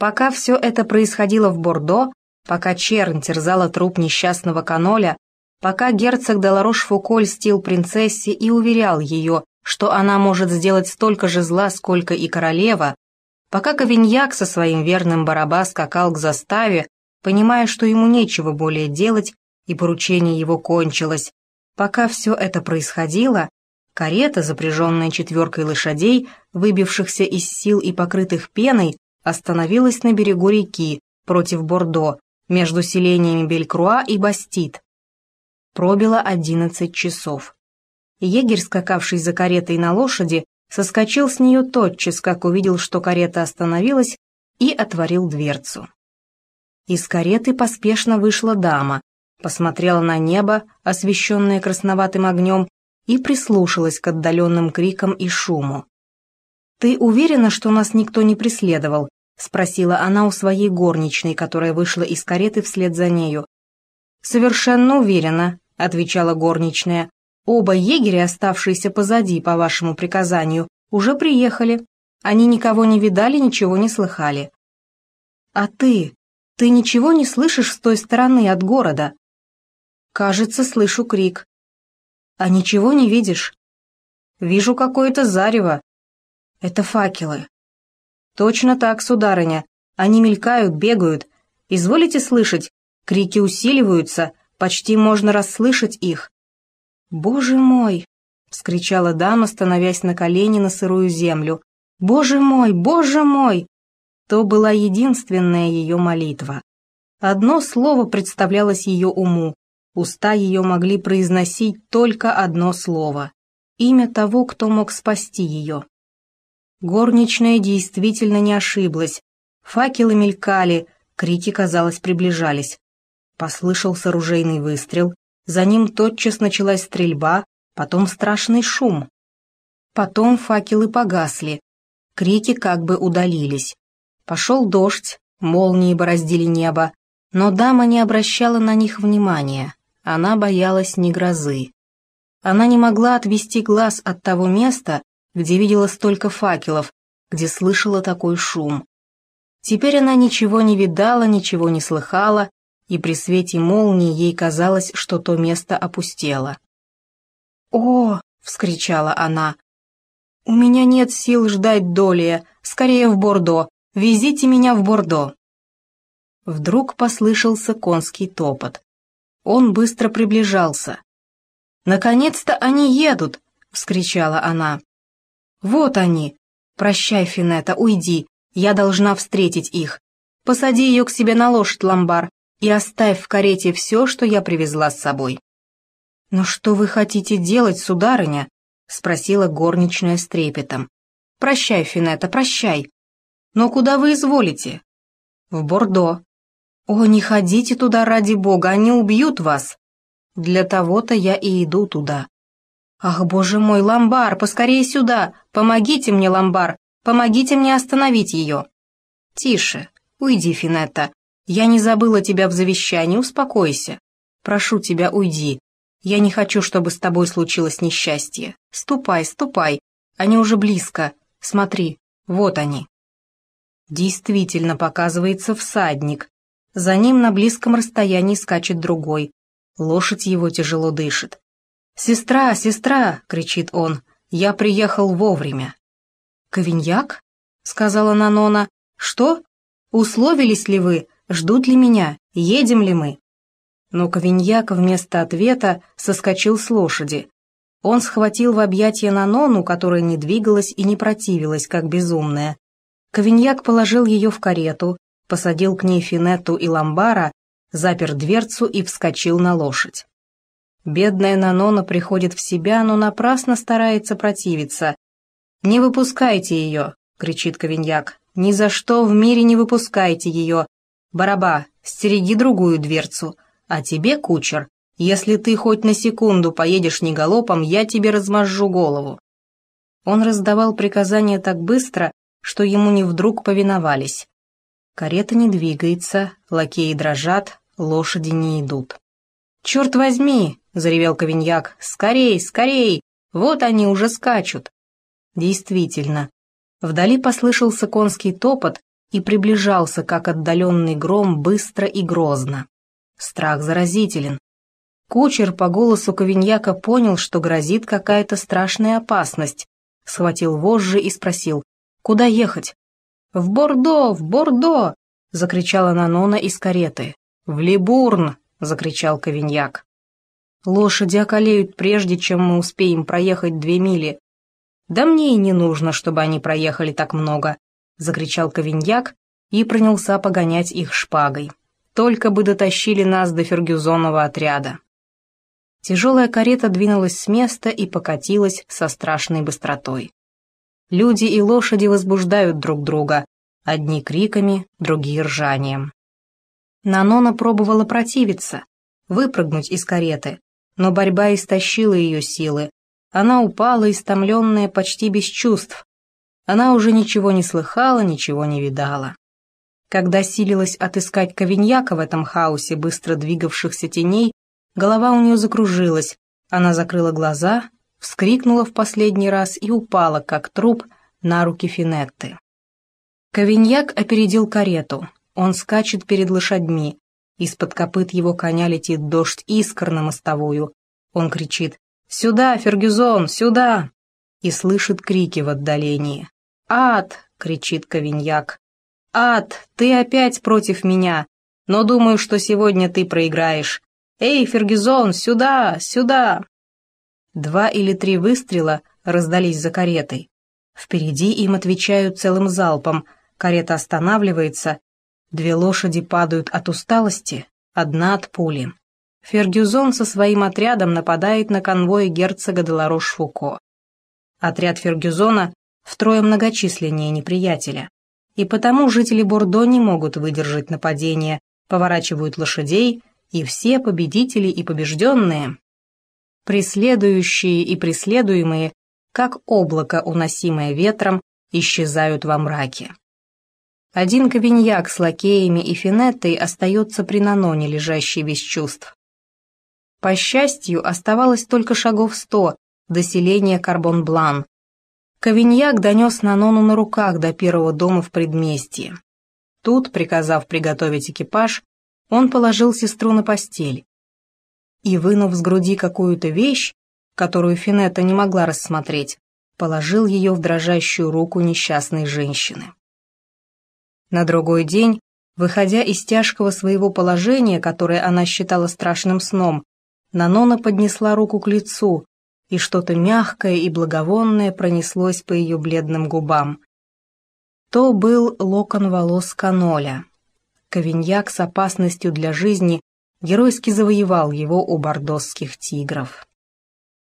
Пока все это происходило в Бордо, пока Черн терзала труп несчастного каноля, пока герцог Деларош-Фуко льстил принцессе и уверял ее, что она может сделать столько же зла, сколько и королева, пока Ковиньяк со своим верным Бараба скакал к заставе, понимая, что ему нечего более делать, и поручение его кончилось, пока все это происходило, карета, запряженная четверкой лошадей, выбившихся из сил и покрытых пеной, остановилась на берегу реки, против Бордо, между селениями Белькруа и Бастит. Пробило одиннадцать часов. Егерь, скакавший за каретой на лошади, соскочил с нее тотчас, как увидел, что карета остановилась, и отворил дверцу. Из кареты поспешно вышла дама, посмотрела на небо, освещенное красноватым огнем, и прислушалась к отдаленным крикам и шуму. «Ты уверена, что нас никто не преследовал?» — спросила она у своей горничной, которая вышла из кареты вслед за нею. «Совершенно уверена», — отвечала горничная. «Оба егеря, оставшиеся позади по вашему приказанию, уже приехали. Они никого не видали, ничего не слыхали». «А ты? Ты ничего не слышишь с той стороны от города?» «Кажется, слышу крик». «А ничего не видишь?» «Вижу какое-то зарево, это факелы. Точно так, сударыня. Они мелькают, бегают. Изволите слышать? Крики усиливаются, почти можно расслышать их. «Боже мой!» — вскричала дама, становясь на колени на сырую землю. «Боже мой! Боже мой!» То была единственная ее молитва. Одно слово представлялось ее уму. Уста ее могли произносить только одно слово. Имя того, кто мог спасти ее. Горничная действительно не ошиблась. Факелы мелькали, крики, казалось, приближались. Послышался ружейный выстрел, за ним тотчас началась стрельба, потом страшный шум. Потом факелы погасли, крики как бы удалились. Пошел дождь, молнии бороздили небо, но дама не обращала на них внимания, она боялась не грозы. Она не могла отвести глаз от того места, где видела столько факелов, где слышала такой шум. Теперь она ничего не видала, ничего не слыхала, и при свете молнии ей казалось, что то место опустело. «О!» — вскричала она. «У меня нет сил ждать Долия, скорее в Бордо, везите меня в Бордо!» Вдруг послышался конский топот. Он быстро приближался. «Наконец-то они едут!» — вскричала она. «Вот они! Прощай, Финета, уйди, я должна встретить их. Посади ее к себе на лошадь, Ламбар, и оставь в карете все, что я привезла с собой». «Но что вы хотите делать, сударыня?» — спросила горничная с трепетом. «Прощай, Финета, прощай. Но куда вы изволите?» «В Бордо». «О, не ходите туда ради бога, они убьют вас!» «Для того-то я и иду туда. «Ах, боже мой, Ламбар, поскорее сюда! Помогите мне, Ламбар! Помогите мне остановить ее!» «Тише, уйди, Финетта. Я не забыла тебя в завещании, успокойся. Прошу тебя, уйди. Я не хочу, чтобы с тобой случилось несчастье. Ступай, ступай. Они уже близко. Смотри, вот они». Действительно показывается всадник. За ним на близком расстоянии скачет другой. Лошадь его тяжело дышит. «Сестра, сестра!» — кричит он. «Я приехал вовремя». «Ковиньяк?» — сказала Нанона. «Что? Условились ли вы? Ждут ли меня? Едем ли мы?» Но Ковиньяк вместо ответа соскочил с лошади. Он схватил в объятия Нанону, которая не двигалась и не противилась, как безумная. Ковиньяк положил ее в карету, посадил к ней Финетту и Ламбара, запер дверцу и вскочил на лошадь. Бедная Нанона приходит в себя, но напрасно старается противиться. «Не выпускайте ее!» — кричит Ковиньяк. «Ни за что в мире не выпускайте ее! Бараба, стереги другую дверцу. А тебе, кучер, если ты хоть на секунду поедешь не галопом, я тебе размажу голову». Он раздавал приказания так быстро, что ему не вдруг повиновались. Карета не двигается, лакеи дрожат, лошади не идут. «Черт возьми!» — заревел Ковиньяк. «Скорей, скорей! Вот они уже скачут!» Действительно. Вдали послышался конский топот, и приближался, как отдаленный гром, быстро и грозно. Страх заразителен. Кучер по голосу Ковиньяка понял, что грозит какая-то страшная опасность, схватил вожжи и спросил, куда ехать? «В Бордо! В Бордо!» — закричала Нанона из кареты. «В Либурн!» — закричал Ковиньяк. «Лошади околеют прежде, чем мы успеем проехать две мили. Да мне и не нужно, чтобы они проехали так много», — закричал Ковиньяк и принялся погонять их шпагой. «Только бы дотащили нас до Фергюзонова отряда». Тяжелая карета двинулась с места и покатилась со страшной быстротой. Люди и лошади возбуждают друг друга, одни криками, другие ржанием. Нанона пробовала противиться, выпрыгнуть из кареты, но борьба истощила ее силы. Она упала, истомленная, почти без чувств. Она уже ничего не слыхала, ничего не видала. Когда силилась отыскать Ковиньяка в этом хаосе быстро двигавшихся теней, Голова у нее закружилась, она закрыла глаза, вскрикнула в последний раз и упала, как труп, на руки Финетты. Ковиньяк опередил карету. Он скачет перед лошадьми. Из-под копыт его коня летит дождь искр на мостовую. Он кричит «Сюда, Фергюзон, сюда!» и слышит крики в отдалении. «Ад!» — кричит Ковиньяк. «Ад, ты опять против меня, но думаю, что сегодня ты проиграешь. «Эй, Фергюзон, сюда, сюда!» Два или три выстрела раздались за каретой. Впереди им отвечают целым залпом, карета останавливается, две лошади падают от усталости, одна от пули. Фергюзон со своим отрядом нападает на конвой герцога Деларош-Фуко. Отряд Фергюзона втрое многочисленнее неприятеля, и потому жители Бордо не могут выдержать нападение, поворачивают лошадей и все победители и побежденные, преследующие и преследуемые, как облако, уносимое ветром, исчезают во мраке. Один кабиньяк с лакеями и финеттой остается при наноне, лежащий без чувств. По счастью, оставалось только шагов сто до селения Карбон-Блан. Кавиньяк донес Нанону на руках до первого дома в предместье. Тут, приказав приготовить экипаж, он положил сестру на постель и, вынув с груди какую-то вещь, которую Финетта не могла рассмотреть, положил ее в дрожащую руку несчастной женщины. На другой день, выходя из тяжкого своего положения, которое она считала страшным сном, Нанона поднесла руку к лицу, и что-то мягкое и благовонное пронеслось по ее бледным губам. То был локон волос Каноля. Ковиньяк с опасностью для жизни геройски завоевал его у бордосских тигров.